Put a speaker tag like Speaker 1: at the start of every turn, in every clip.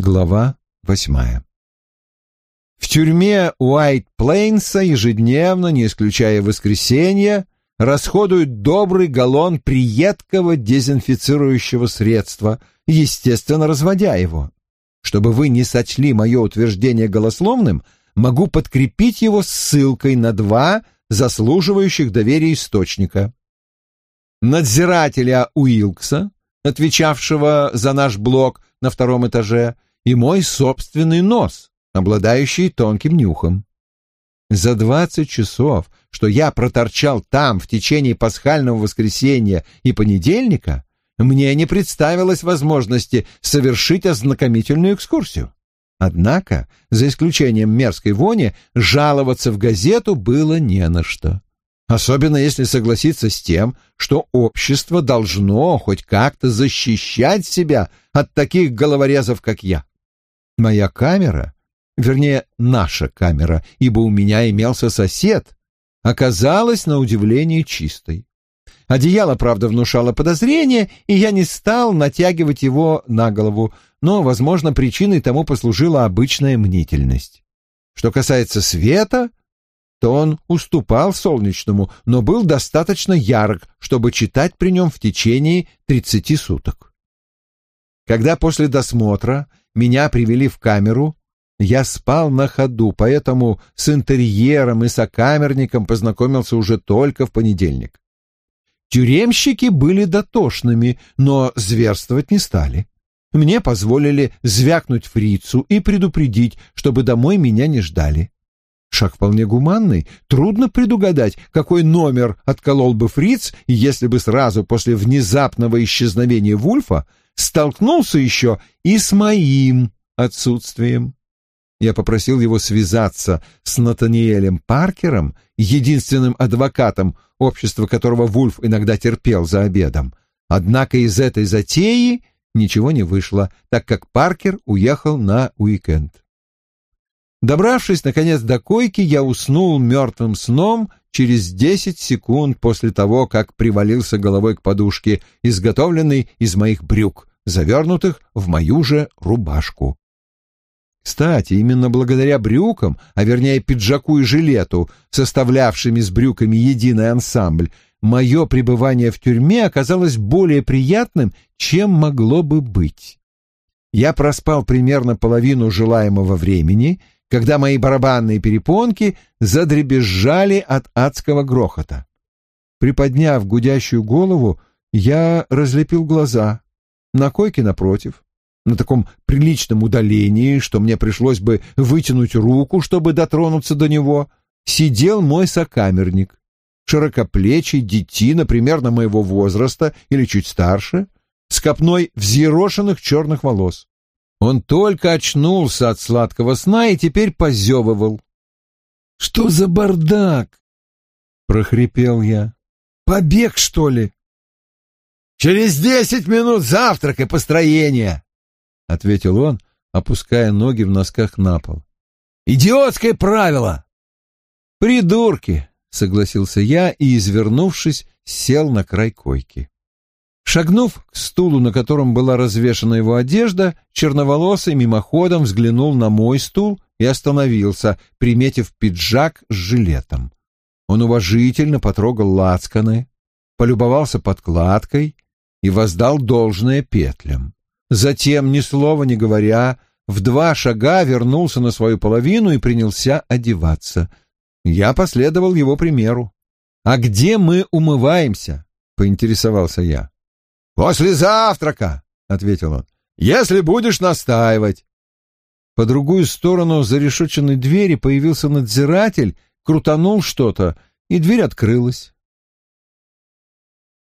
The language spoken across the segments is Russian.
Speaker 1: Глава восьмая В тюрьме Уайт-Плейнса ежедневно, не исключая воскресенья, расходуют добрый галлон приедкого дезинфицирующего средства, естественно, разводя его. Чтобы вы не сочли мое утверждение голословным, могу подкрепить его ссылкой на два заслуживающих доверия источника. Надзирателя Уилкса, отвечавшего за наш блок на втором этаже, и мой собственный нос, обладающий тонким нюхом. За двадцать часов, что я проторчал там в течение пасхального воскресенья и понедельника, мне не представилось возможности совершить ознакомительную экскурсию. Однако, за исключением мерзкой вони, жаловаться в газету было не на что. Особенно если согласиться с тем, что общество должно хоть как-то защищать себя от таких головорезов, как я. Моя камера, вернее, наша камера, ибо у меня имелся сосед, оказалась на удивление чистой. Одеяло, правда, внушало подозрение, и я не стал натягивать его на голову, но, возможно, причиной тому послужила обычная мнительность. Что касается света, то он уступал солнечному, но был достаточно ярок, чтобы читать при нем в течение тридцати суток. Когда после досмотра меня привели в камеру, я спал на ходу, поэтому с интерьером и сокамерником познакомился уже только в понедельник. Тюремщики были дотошными, но зверствовать не стали. Мне позволили звякнуть фрицу и предупредить, чтобы домой меня не ждали. Шаг вполне гуманный. Трудно предугадать, какой номер отколол бы фриц, если бы сразу после внезапного исчезновения Вульфа столкнулся еще и с моим отсутствием. Я попросил его связаться с Натаниэлем Паркером, единственным адвокатом, общество которого Вульф иногда терпел за обедом. Однако из этой затеи ничего не вышло, так как Паркер уехал на уикенд. Добравшись, наконец, до койки, я уснул мертвым сном через десять секунд после того, как привалился головой к подушке, изготовленной из моих брюк, завернутых в мою же рубашку. Кстати, именно благодаря брюкам, а вернее пиджаку и жилету, составлявшими с брюками единый ансамбль, мое пребывание в тюрьме оказалось более приятным, чем могло бы быть. Я проспал примерно половину желаемого времени — когда мои барабанные перепонки задребезжали от адского грохота. Приподняв гудящую голову, я разлепил глаза. На койке напротив, на таком приличном удалении, что мне пришлось бы вытянуть руку, чтобы дотронуться до него, сидел мой сокамерник, широкоплечий детина примерно моего возраста или чуть старше, с копной взъерошенных черных волос. Он только очнулся от сладкого сна и теперь позевывал. «Что за бардак?» — прохрипел я. «Побег, что ли?» «Через десять минут завтрак и построение!» — ответил он, опуская ноги в носках на пол. «Идиотское правило!» «Придурки!» — согласился я и, извернувшись, сел на край койки. Шагнув к стулу, на котором была развешана его одежда, черноволосый мимоходом взглянул на мой стул и остановился, приметив пиджак с жилетом. Он уважительно потрогал лацканы, полюбовался подкладкой и воздал должное петлям. Затем, ни слова не говоря, в два шага вернулся на свою половину и принялся одеваться. Я последовал его примеру. «А где мы умываемся?» — поинтересовался я. «После завтрака», — ответил он, — «если будешь настаивать». По другую сторону зарешеченной двери появился надзиратель, крутанул что-то, и дверь открылась.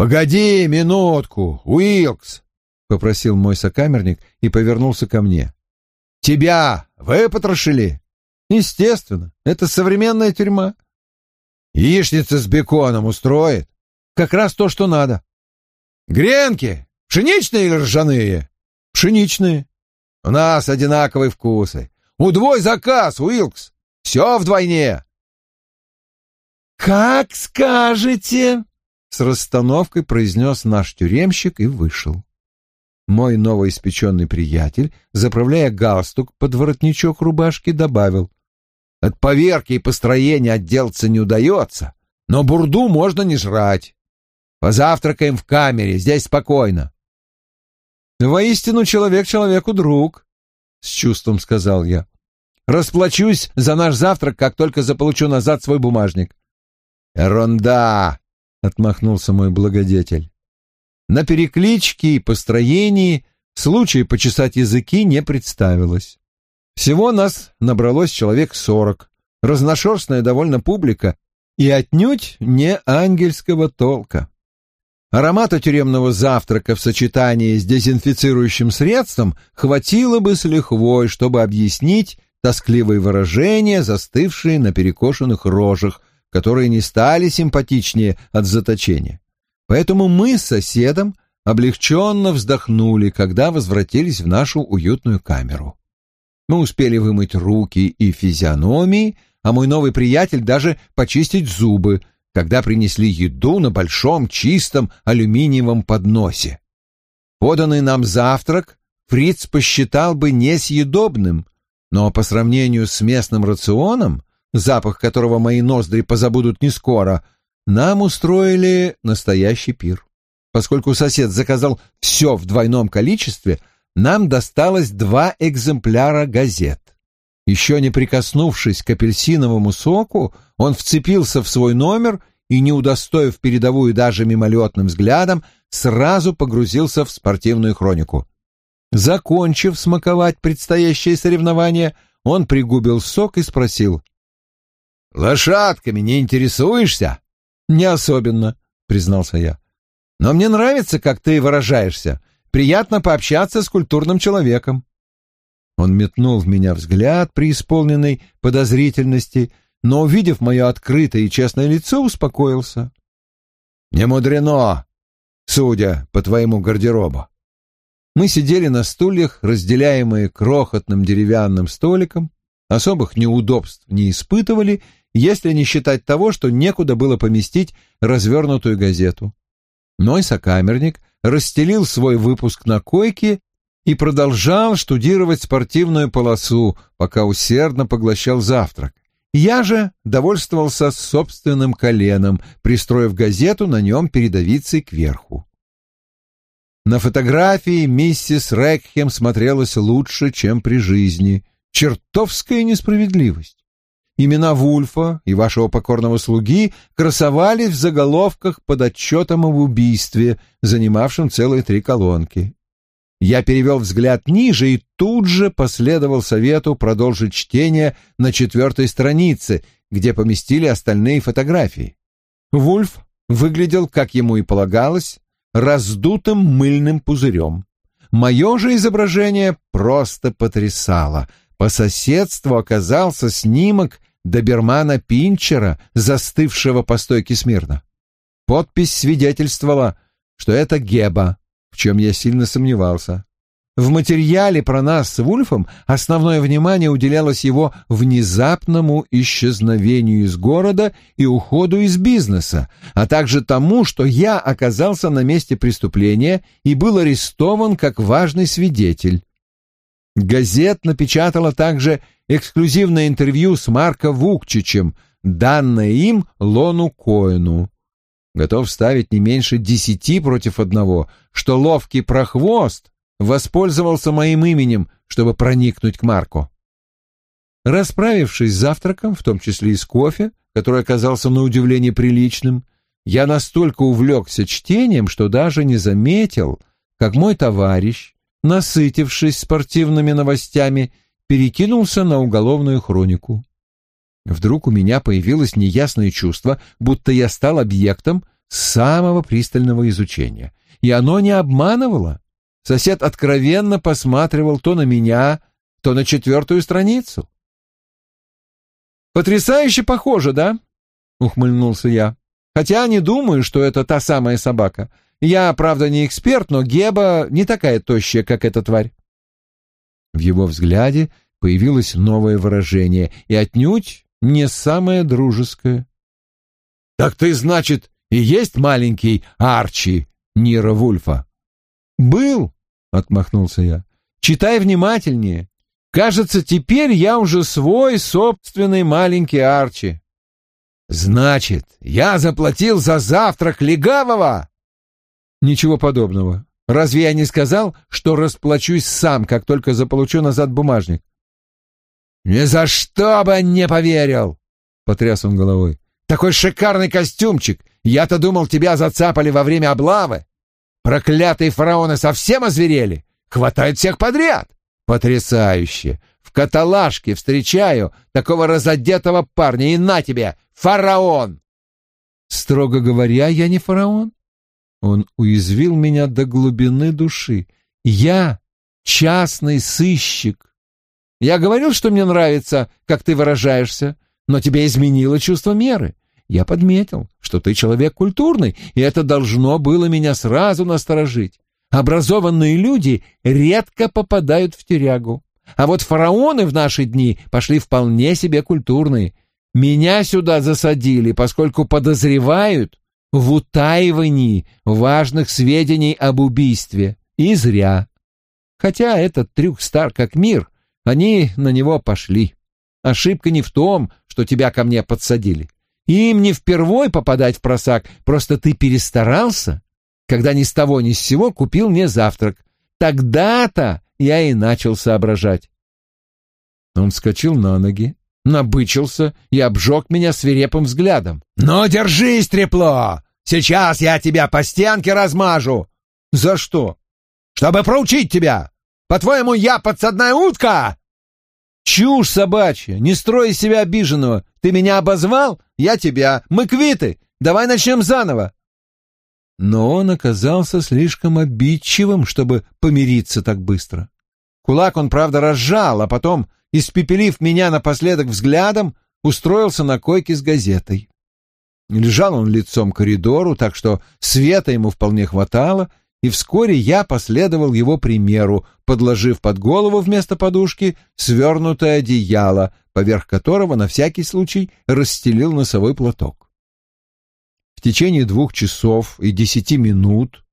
Speaker 1: «Погоди минутку, Уилкс!» — попросил мой сокамерник и повернулся ко мне. «Тебя выпотрошили?» «Естественно, это современная тюрьма». «Яичница с беконом устроит?» «Как раз то, что надо». Гренки? Пшеничные или ржаные? Пшеничные. У нас одинаковые вкусы. Удвой заказ, Уилкс. Все вдвойне. Как скажете, с расстановкой произнес наш тюремщик и вышел. Мой новоиспеченный приятель, заправляя галстук под воротничок рубашки, добавил. От поверки и построения отделаться не удается, но бурду можно не жрать. Позавтракаем в камере, здесь спокойно. Воистину человек человеку друг, — с чувством сказал я. Расплачусь за наш завтрак, как только заполучу назад свой бумажник. Ерунда, — отмахнулся мой благодетель. На перекличке и построении случая почесать языки не представилось. Всего нас набралось человек сорок, разношерстная довольно публика и отнюдь не ангельского толка. Аромата тюремного завтрака в сочетании с дезинфицирующим средством хватило бы с лихвой, чтобы объяснить тоскливые выражения, застывшие на перекошенных рожах, которые не стали симпатичнее от заточения. Поэтому мы с соседом облегченно вздохнули, когда возвратились в нашу уютную камеру. Мы успели вымыть руки и физиономии, а мой новый приятель даже почистить зубы, когда принесли еду на большом чистом алюминиевом подносе. Поданный нам завтрак Фриц посчитал бы несъедобным, но по сравнению с местным рационом, запах которого мои ноздри позабудут не скоро, нам устроили настоящий пир. Поскольку сосед заказал все в двойном количестве, нам досталось два экземпляра газет. Еще не прикоснувшись к апельсиновому соку, он вцепился в свой номер и, не удостоив передовую даже мимолетным взглядом, сразу погрузился в спортивную хронику. Закончив смаковать предстоящее соревнование, он пригубил сок и спросил. «Лошадками не интересуешься?» «Не особенно», — признался я. «Но мне нравится, как ты выражаешься. Приятно пообщаться с культурным человеком». Он метнул в меня взгляд, преисполненный подозрительности, но, увидев мое открытое и честное лицо, успокоился. «Не мудрено, судя по твоему гардеробу». Мы сидели на стульях, разделяемые крохотным деревянным столиком, особых неудобств не испытывали, если не считать того, что некуда было поместить развернутую газету. Мой сокамерник расстелил свой выпуск на койке и продолжал штудировать спортивную полосу, пока усердно поглощал завтрак. Я же довольствовался собственным коленом, пристроив газету на нем передовицей кверху. На фотографии миссис Рекхем смотрелась лучше, чем при жизни. Чертовская несправедливость. Имена Вульфа и вашего покорного слуги красовались в заголовках под отчетом об убийстве, занимавшем целые три колонки. Я перевел взгляд ниже и тут же последовал совету продолжить чтение на четвертой странице, где поместили остальные фотографии. Вульф выглядел, как ему и полагалось, раздутым мыльным пузырем. Мое же изображение просто потрясало. По соседству оказался снимок добермана Пинчера, застывшего по стойке смирно. Подпись свидетельствовала, что это Геба, в чем я сильно сомневался. В материале про нас с Вульфом основное внимание уделялось его внезапному исчезновению из города и уходу из бизнеса, а также тому, что я оказался на месте преступления и был арестован как важный свидетель. Газет напечатала также эксклюзивное интервью с Марко Вукчичем, данное им Лону Коэну. Готов ставить не меньше десяти против одного, что ловкий прохвост воспользовался моим именем, чтобы проникнуть к Марку. Расправившись с завтраком, в том числе и с кофе, который оказался на удивление приличным, я настолько увлекся чтением, что даже не заметил, как мой товарищ, насытившись спортивными новостями, перекинулся на уголовную хронику. Вдруг у меня появилось неясное чувство, будто я стал объектом самого пристального изучения. И оно не обманывало. Сосед откровенно посматривал то на меня, то на четвертую страницу. «Потрясающе похоже, да?» — ухмыльнулся я. «Хотя не думаю, что это та самая собака. Я, правда, не эксперт, но Геба не такая тощая, как эта тварь». В его взгляде появилось новое выражение, и отнюдь не самое дружеское. «Так ты, значит, и есть маленький Арчи Нира Вульфа?» «Был», — отмахнулся я. «Читай внимательнее. Кажется, теперь я уже свой собственный маленький Арчи». «Значит, я заплатил за завтрак легавого?» «Ничего подобного. Разве я не сказал, что расплачусь сам, как только заполучу назад бумажник?» «Ни за что бы не поверил!» — потряс он головой. «Такой шикарный костюмчик! Я-то думал, тебя зацапали во время облавы! Проклятые фараоны совсем озверели! Хватают всех подряд! Потрясающе! В каталажке встречаю такого разодетого парня, и на тебе, фараон!» «Строго говоря, я не фараон. Он уязвил меня до глубины души. Я частный сыщик. Я говорил, что мне нравится, как ты выражаешься, но тебе изменило чувство меры. Я подметил, что ты человек культурный, и это должно было меня сразу насторожить. Образованные люди редко попадают в тюрягу. А вот фараоны в наши дни пошли вполне себе культурные. Меня сюда засадили, поскольку подозревают в утаивании важных сведений об убийстве. И зря. Хотя этот трюк стар как мир, они на него пошли. Ошибка не в том, что тебя ко мне подсадили. Им не впервой попадать в просак, просто ты перестарался, когда ни с того ни с сего купил мне завтрак. Тогда-то я и начал соображать. Он вскочил на ноги, набычился и обжег меня свирепым взглядом. «Ну, держись, трепло! Сейчас я тебя по стенке размажу!» «За что?» «Чтобы проучить тебя! По-твоему, я подсадная утка?» «Чушь собачья! Не строй из себя обиженного! Ты меня обозвал? Я тебя! Мы квиты! Давай начнем заново!» Но он оказался слишком обидчивым, чтобы помириться так быстро. Кулак он, правда, разжал, а потом, испепелив меня напоследок взглядом, устроился на койке с газетой. Лежал он лицом к коридору, так что света ему вполне хватало, и вскоре я последовал его примеру, подложив под голову вместо подушки свернутое одеяло, поверх которого на всякий случай расстелил носовой платок. В течение двух часов и десяти минут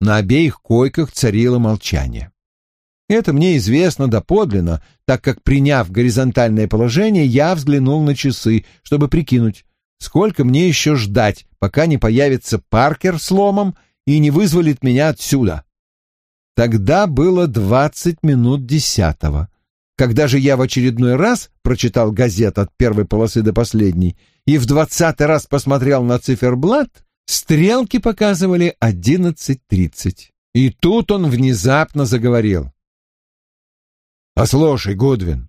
Speaker 1: на обеих койках царило молчание. Это мне известно доподлинно, так как, приняв горизонтальное положение, я взглянул на часы, чтобы прикинуть, сколько мне еще ждать, пока не появится Паркер с ломом и не вызволит меня отсюда. Тогда было двадцать минут десятого. Когда же я в очередной раз прочитал газет от первой полосы до последней и в двадцатый раз посмотрел на циферблат, стрелки показывали одиннадцать тридцать. И тут он внезапно заговорил. «Послушай, Гудвин,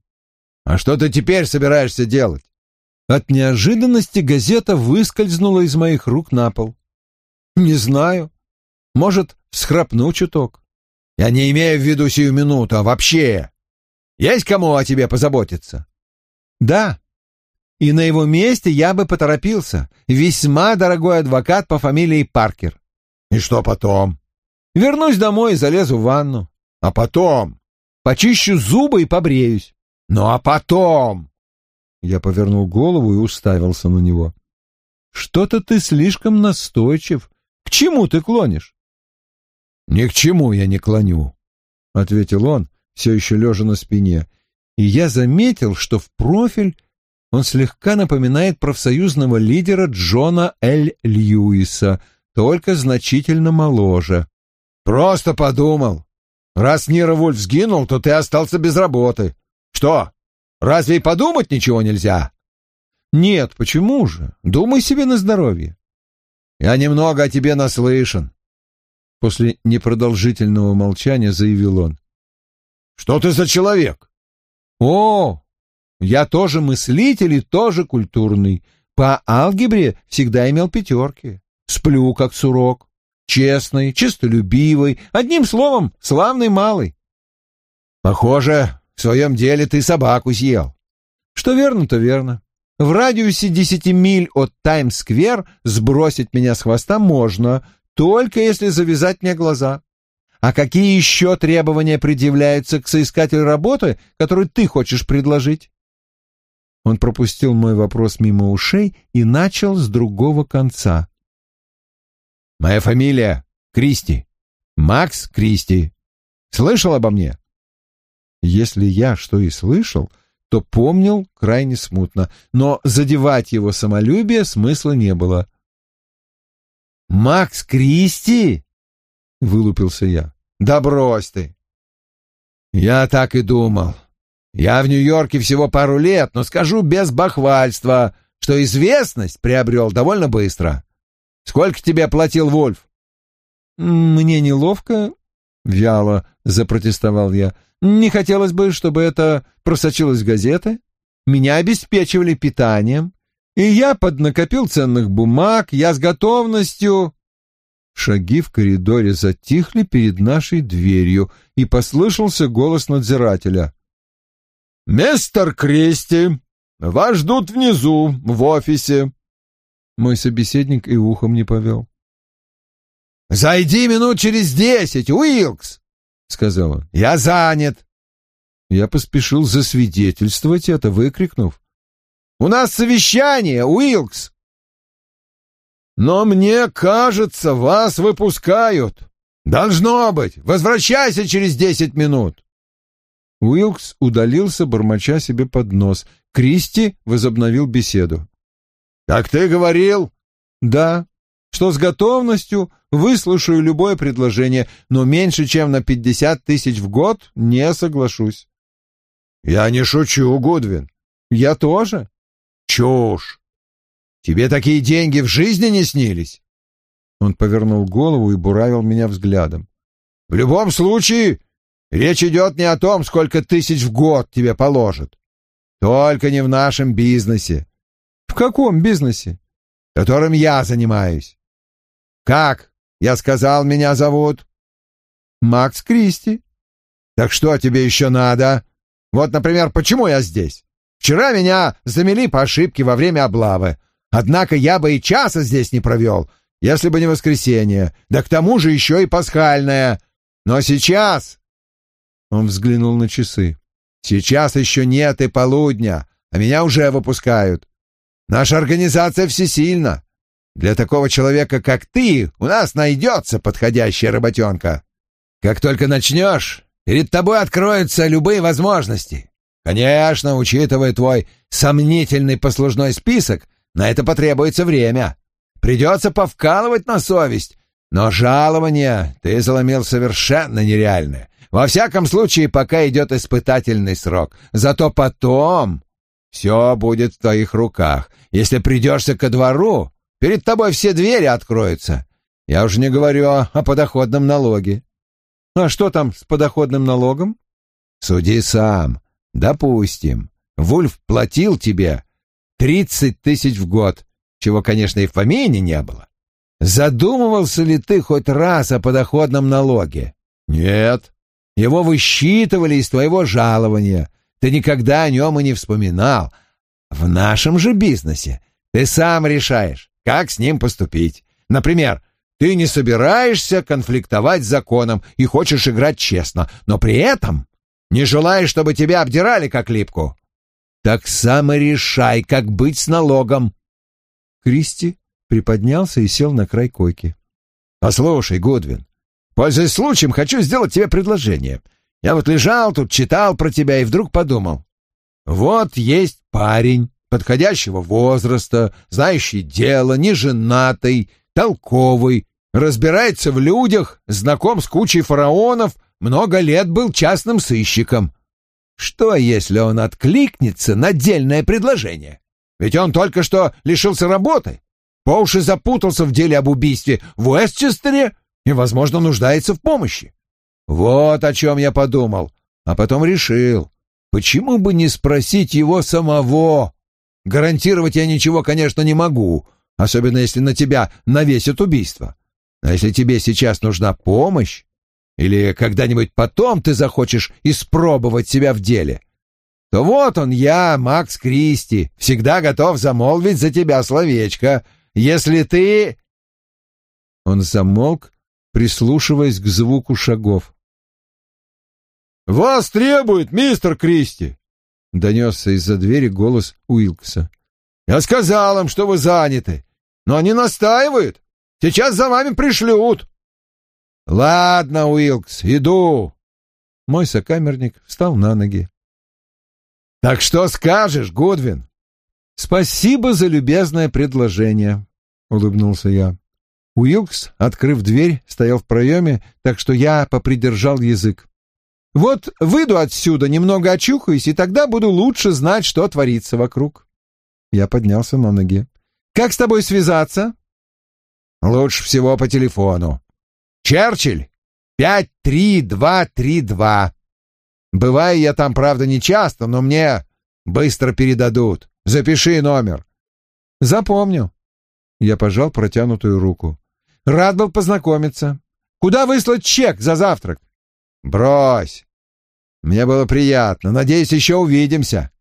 Speaker 1: а что ты теперь собираешься делать?» От неожиданности газета выскользнула из моих рук на пол. «Не знаю. Может, схрапну чуток. Я не имею в виду сию минуту, а вообще. Есть кому о тебе позаботиться? Да. И на его месте я бы поторопился. Весьма дорогой адвокат по фамилии Паркер. И что потом? Вернусь домой и залезу в ванну. А потом? Почищу зубы и побреюсь. Ну а потом? Я повернул голову и уставился на него. Что-то ты слишком настойчив. К чему ты клонишь? «Ни к чему я не клоню», — ответил он, все еще лежа на спине, и я заметил, что в профиль он слегка напоминает профсоюзного лидера Джона Л. Льюиса, только значительно моложе. «Просто подумал. Раз Нира Вульф сгинул, то ты остался без работы. Что, разве и подумать ничего нельзя?» «Нет, почему же? Думай себе на здоровье». «Я немного о тебе наслышан. После непродолжительного молчания заявил он. «Что ты за человек?» «О, я тоже мыслитель и тоже культурный. По алгебре всегда имел пятерки. Сплю, как сурок. Честный, честолюбивый, одним словом, славный малый». «Похоже, в своем деле ты собаку съел». «Что верно, то верно. В радиусе десяти миль от Таймс-сквер сбросить меня с хвоста можно, только если завязать мне глаза. А какие еще требования предъявляются к соискателю работы, которую ты хочешь предложить? Он пропустил мой вопрос мимо ушей и начал с другого конца. Моя фамилия Кристи. Макс Кристи. Слышал обо мне?» Если я что и слышал, то помнил крайне смутно, но задевать его самолюбие смысла не было. «Макс Кристи?» — вылупился я. «Да брось ты!» «Я так и думал. Я в Нью-Йорке всего пару лет, но скажу без бахвальства, что известность приобрел довольно быстро. Сколько тебе платил Вольф?» «Мне неловко», — вяло запротестовал я. «Не хотелось бы, чтобы это просочилось в газеты. Меня обеспечивали питанием, и я поднакопил ценных бумаг, я с готовностью...» Шаги в коридоре затихли перед нашей дверью, и послышался голос надзирателя. «Мистер Кристи, вас ждут внизу, в офисе». Мой собеседник и ухом не повел. «Зайди минут через десять, Уилкс!» — сказал он. «Я занят!» Я поспешил засвидетельствовать это, выкрикнув. «У нас совещание, Уилкс!» «Но мне кажется, вас выпускают!» «Должно быть! Возвращайся через десять минут!» Уилкс удалился, бормоча себе под нос. Кристи возобновил беседу. «Как ты говорил?» «Да, что с готовностью выслушаю любое предложение, но меньше, чем на пятьдесят тысяч в год не соглашусь». «Я не шучу, Гудвин». «Я тоже». «Чушь! Тебе такие деньги в жизни не снились?» Он повернул голову и буравил меня взглядом. «В любом случае, речь идет не о том, сколько тысяч в год тебе положат. Только не в нашем бизнесе». «В каком бизнесе?» «Которым я занимаюсь. «Как? Я сказал, меня зовут?» «Макс Кристи». «Так что тебе еще надо? Вот, например, почему я здесь? Вчера меня замели по ошибке во время облавы. Однако я бы и часа здесь не провел, если бы не воскресенье. Да к тому же еще и пасхальное. Но сейчас...» Он взглянул на часы. «Сейчас еще нет и полудня, а меня уже выпускают. Наша организация всесильна. Для такого человека, как ты, у нас найдется подходящая работенка. Как только начнешь, перед тобой откроются любые возможности. Конечно, учитывая твой сомнительный послужной список, на это потребуется время. Придется повкалывать на совесть, но жалование ты заломил совершенно нереальное. Во всяком случае, пока идет испытательный срок. Зато потом все будет в твоих руках. Если придешься ко двору, Перед тобой все двери откроются. Я уже не говорю о подоходном налоге. А что там с подоходным налогом? Суди сам. Допустим, Вульф платил тебе тридцать тысяч в год, чего, конечно, и в помине не было. Задумывался ли ты хоть раз о подоходном налоге? Нет. Его высчитывали из твоего жалования. Ты никогда о нем и не вспоминал. В нашем же бизнесе ты сам решаешь, как с ним поступить. Например, ты не собираешься конфликтовать с законом и хочешь играть честно, но при этом не желаешь, чтобы тебя обдирали как липку. Так сам и решай, как быть с налогом. Кристи приподнялся и сел на край койки. Послушай, Гудвин, пользуясь случаем, хочу сделать тебе предложение. Я вот лежал тут, читал про тебя и вдруг подумал. Вот есть парень, подходящего возраста, знающий дело, неженатый, толковый, разбирается в людях, знаком с кучей фараонов, много лет был частным сыщиком. Что, если он откликнется на дельное предложение? Ведь он только что лишился работы, по уши запутался в деле об убийстве в Уэстчестере и, возможно, нуждается в помощи. Вот о чем я подумал, а потом решил, почему бы не спросить его самого, Гарантировать я ничего, конечно, не могу, особенно если на тебя навесят убийство. Но если тебе сейчас нужна помощь, или когда-нибудь потом ты захочешь испробовать себя в деле, то вот он я, Макс Кристи, всегда готов замолвить за тебя словечко, если ты...» Он замолк, прислушиваясь к звуку шагов. «Вас требует, мистер Кристи!» донесся из-за двери голос Уилкса. «Я сказал им, что вы заняты, но они настаивают. Сейчас за вами пришлют». «Ладно, Уилкс, иду. Мой сокамерник встал на ноги. «Так что скажешь, Гудвин?» «Спасибо за любезное предложение», — улыбнулся я. Уилкс, открыв дверь, стоял в проеме, так что я попридержал язык. «Вот выйду отсюда, немного очухаюсь, и тогда буду лучше знать, что творится вокруг». Я поднялся на ноги. «Как с тобой связаться?» «Лучше всего по телефону. Черчилль, пять три два три два. Бываю я там, правда, не часто, но мне быстро передадут. Запиши номер». «Запомню». Я пожал протянутую руку. Рад был познакомиться. Куда выслать чек за завтрак? Брось. Мне было приятно. Надеюсь, еще увидимся.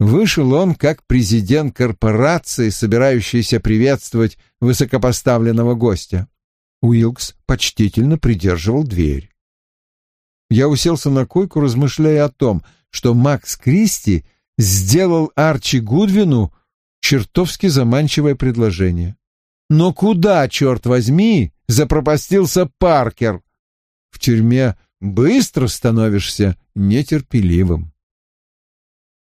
Speaker 1: Вышел он как президент корпорации, собирающийся приветствовать высокопоставленного гостя. Уилкс почтительно придерживал дверь. Я уселся на койку, размышляя о том, что Макс Кристи сделал Арчи Гудвину чертовски заманчивое предложение. Но куда, черт возьми, запропастился Паркер? В тюрьме быстро становишься нетерпеливым.